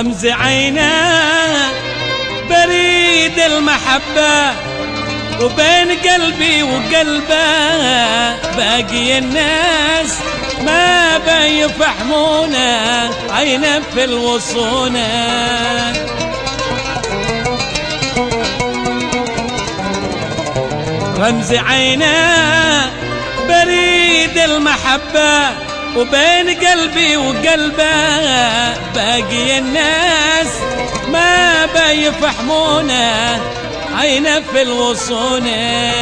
رمز عينه بريد المحبة وبين قلبي وقلبه باقي الناس. ما بيفهمونا عينا في الوصونة رمز عينا بريد المحبة وبين قلبي وقلبه باقي الناس. ما بيفهمونا عينا في الوصونة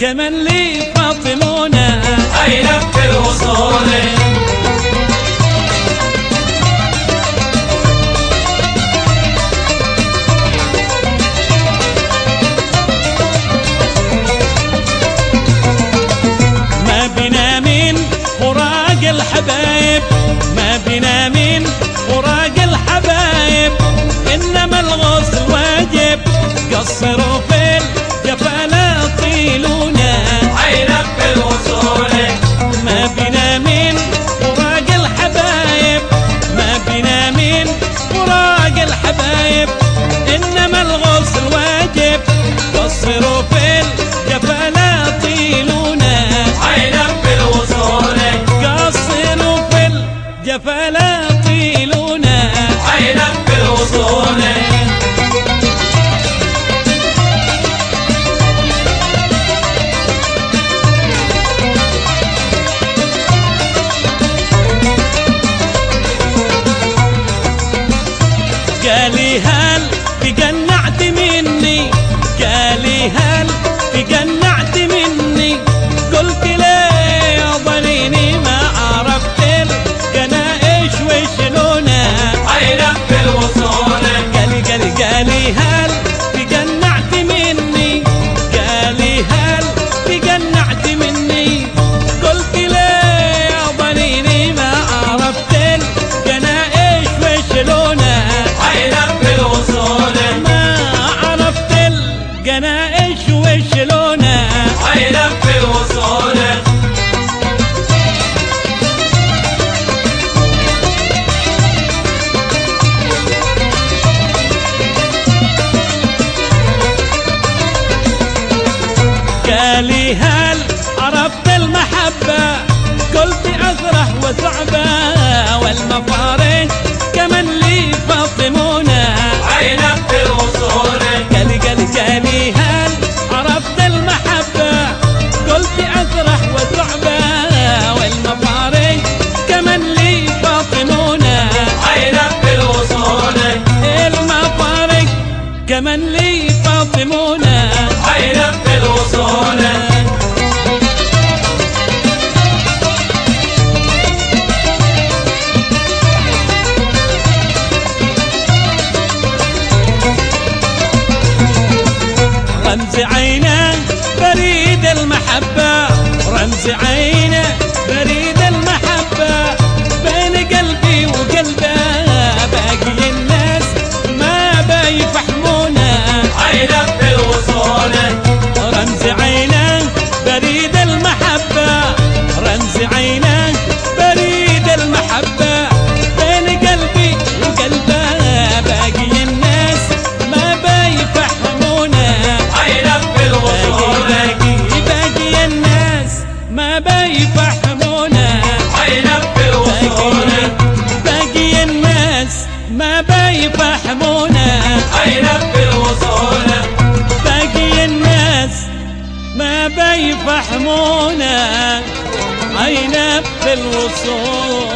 كمن لي فاطمونا عينك في الوصول. ما بنا من فراق الحبايب ما بنا من فراق الحبايب. إنما الغسل واجب قصروا في بريد المحبة رمز عينه بريد يفحمونا عينك وصونا. باقي الناس ما بيفحمونا عينك الوصول.